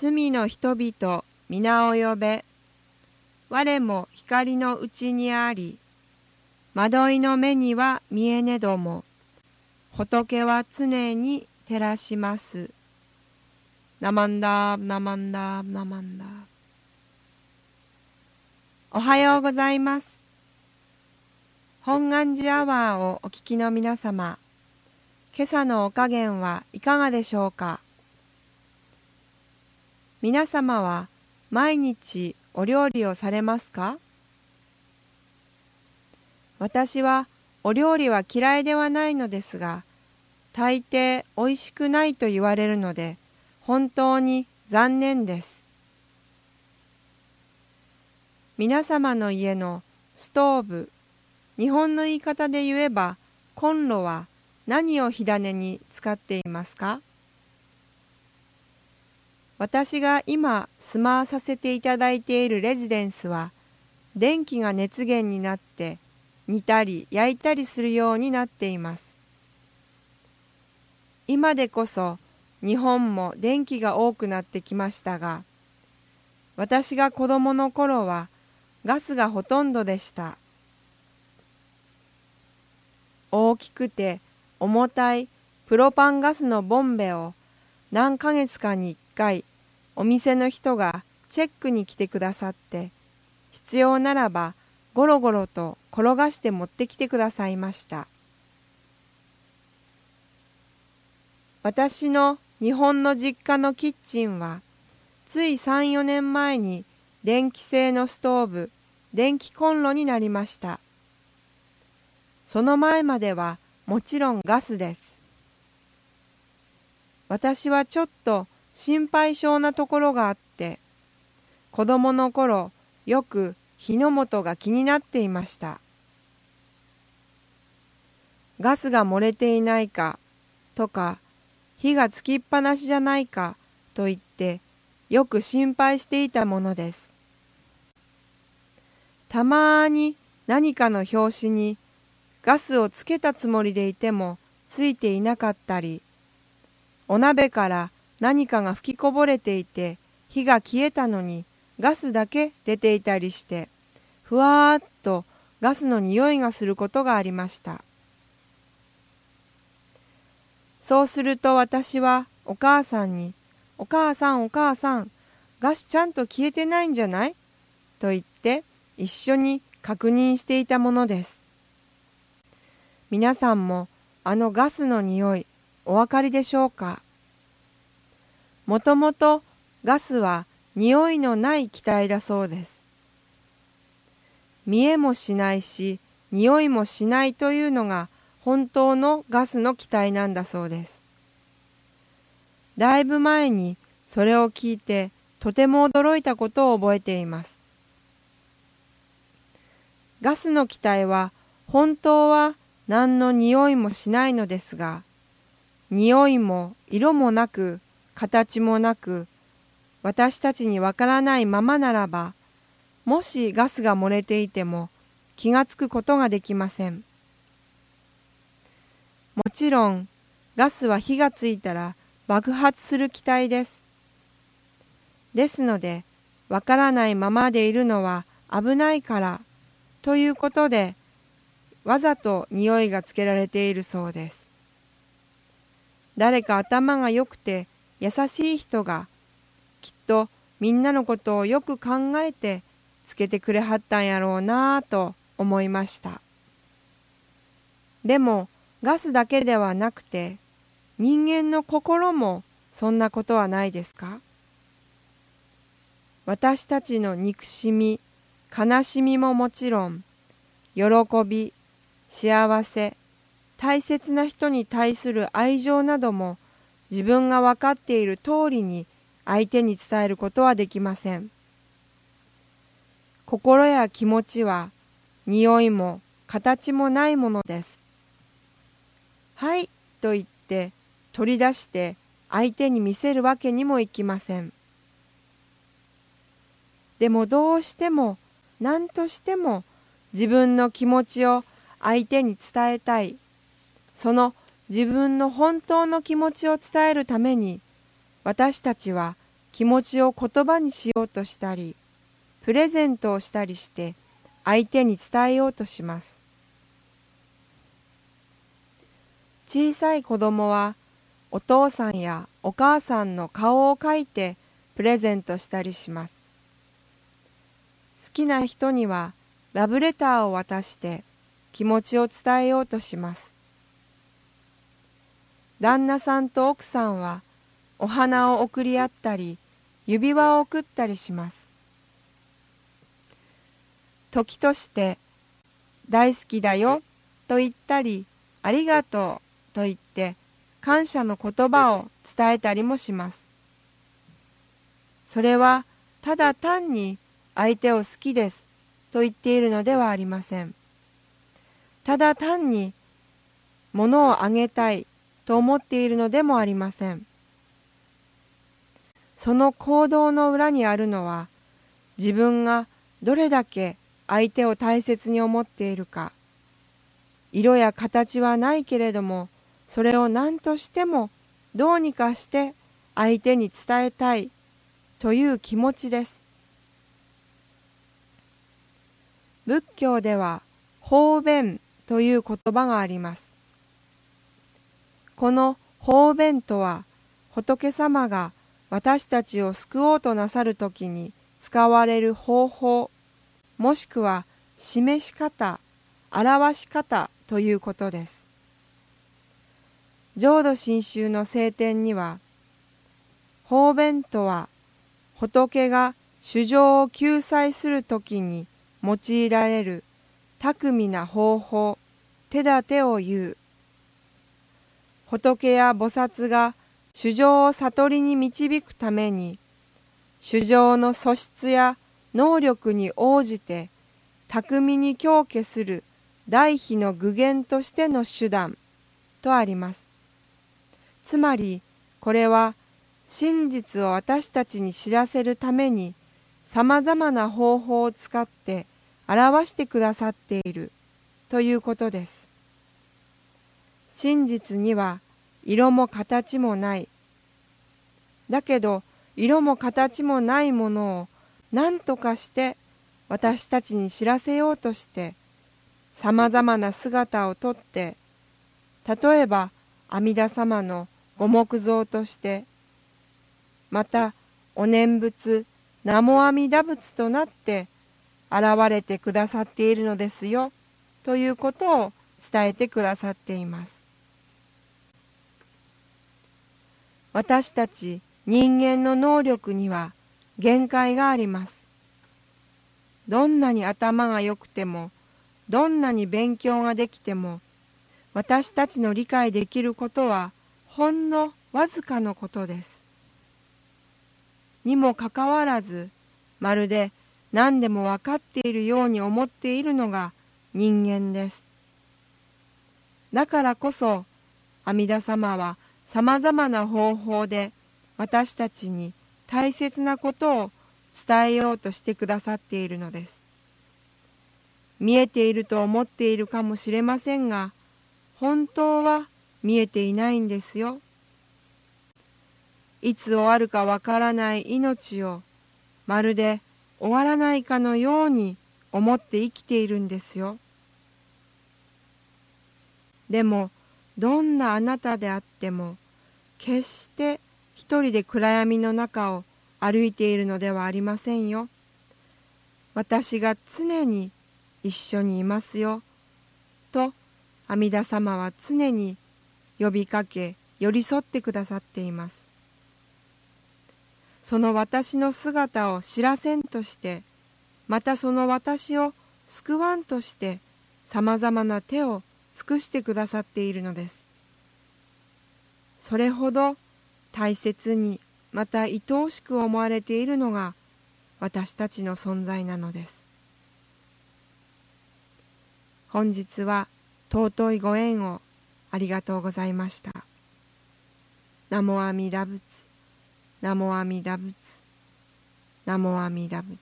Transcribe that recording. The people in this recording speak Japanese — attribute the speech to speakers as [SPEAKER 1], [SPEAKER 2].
[SPEAKER 1] 罪の人々皆を呼べ。我も光のうちにあり惑いの目には見えねども仏は常に照らします。ナマンダーナマンダーナマンダー。おはようございます。本願寺アワーをお聞きの皆様今朝のお加減はいかがでしょうか？皆様は毎日お料理をされますか？私はお料理は嫌いではないのですが大抵おいしくないと言われるので本当に残念です。皆様の家のストーブ日本の言い方で言えばコンロは何を火種に使っていますか？私が今住まわさせていただいているレジデンスは電気が熱源になって煮たり焼いたりするようになっています。今でこそ日本も電気が多くなってきましたが私が子供の頃はガスがほとんどでした。大きくて重たいプロパンガスのボンベを何ヶ月かに1回お店の人がチェックに来てくださって必要ならばゴロゴロと転がして持ってきてくださいました。私の日本の実家のキッチンはつい34年前に電気製のストーブ電気コンロになりました。その前まではもちろんガスです。私はちょっと心配性なところがあって子供の頃よく火の元が気になっていました。ガスが漏れていないかとか火がつきっぱなしじゃないかと言ってよく心配していたものです。たまに何かの拍子にガスをつけたつもりでいてもついていなかったりお鍋から何かが吹きこぼれていて火が消えたのにガスだけ出ていたりしてふわーっとガスの匂いがすることがありました。そうすると私はお母さんに「お母さんお母さんガスちゃんと消えてないんじゃない?」と言って一緒に確認していたものです。皆さんもあのガスの匂いお分かりでしょうか？もともとガスは匂いのない気体だそうです。見えもしないし匂いもしないというのが本当のガスの気体なんだそうです。だいぶ前にそれを聞いてとても驚いたことを覚えています。ガスの気体は本当は何の匂いもしないのですが匂いも色もなく形もなく私たちにわからないままならばもしガスが漏れていても気がつくことができません。もちろんガスは火がついたら爆発する気体です。ですのでわからないままでいるのは危ないからということでわざと匂いがつけられているそうです。誰か頭が良くて優しい人がきっとみんなのことをよく考えてつけてくれはったんやろうなぁと思いました。でもガスだけではなくて人間の心もそんなことはないですか？私たちの憎しみ悲しみももちろん喜び幸せ大切な人に対する愛情なども自分が分かっている通りに相手に伝えることはできません。心や気持ちは匂いも形もないものです。はいと言って取り出して相手に見せるわけにもいきません。でもどうしても何としても自分の気持ちを相手に伝えたい。その自分の本当の気持ちを伝えるために私たちは気持ちを言葉にしようとしたりプレゼントをしたりして相手に伝えようとします。小さい子供はお父さんやお母さんの顔を描いてプレゼントしたりします。好きな人にはラブレターを渡して気持ちを伝えようとします。旦那さんと奥さんはお花を贈り合ったり指輪を贈ったりします。時として大好きだよと言ったりありがとうと言って感謝の言葉を伝えたりもします。それはただ単に相手を好きですと言っているのではありません。ただ単に物をあげたいと思っているのでもありません。その行動の裏にあるのは自分がどれだけ相手を大切に思っているか。色や形はないけれどもそれを何としてもどうにかして相手に伝えたいという気持ちです。仏教では方便という言葉があります。この方便とは仏様が私たちを救おうとなさるときに使われる方法もしくは示し方表し方ということです。浄土真宗の聖典には方便とは仏が主情を救済するときに用いられる巧みな方法手立てを言う。仏や菩薩が主情を悟りに導くために主情の素質や能力に応じて巧みに強化する大悲の具現としての手段とありますつまりこれは真実を私たちに知らせるためにさまざまな方法を使って表してくださっているということです。真実には色も形もない。だけど色も形もないものを何とかして私たちに知らせようとしてさまざまな姿をとって例えば阿弥陀様のご木像としてまたお念仏南無阿弥陀仏となって現れてくださっているのですよということを伝えてくださっています私たち人間の能力には限界がありますどんなに頭が良くてもどんなに勉強ができても私たちの理解できることはほんのわずかのことですにもかかわらずまるで何でも分かっているように思っているのが人間です。だからこそ阿弥陀様はさまざまな方法で私たちに大切なことを伝えようとしてくださっているのです。見えていると思っているかもしれませんが本当は見えていないんですよ。いつ終わるかわからない命をまるで終わらないかのように思って生きているんですよ。でもどんなあなたであっても決して一人で暗闇の中を歩いているのではありませんよ。私が常に一緒にいますよ。と阿弥陀様は常に呼びかけ寄り添ってくださっています。その私の姿を知らせんとしてまたその私を救わんとしてさまざまな手を尽くしてくださっているのですそれほど大切にまた愛おしく思われているのが私たちの存在なのです。本日は尊いご縁をありがとうございました。ナモアミダ仏ナモ阿弥陀仏ナモ阿弥陀仏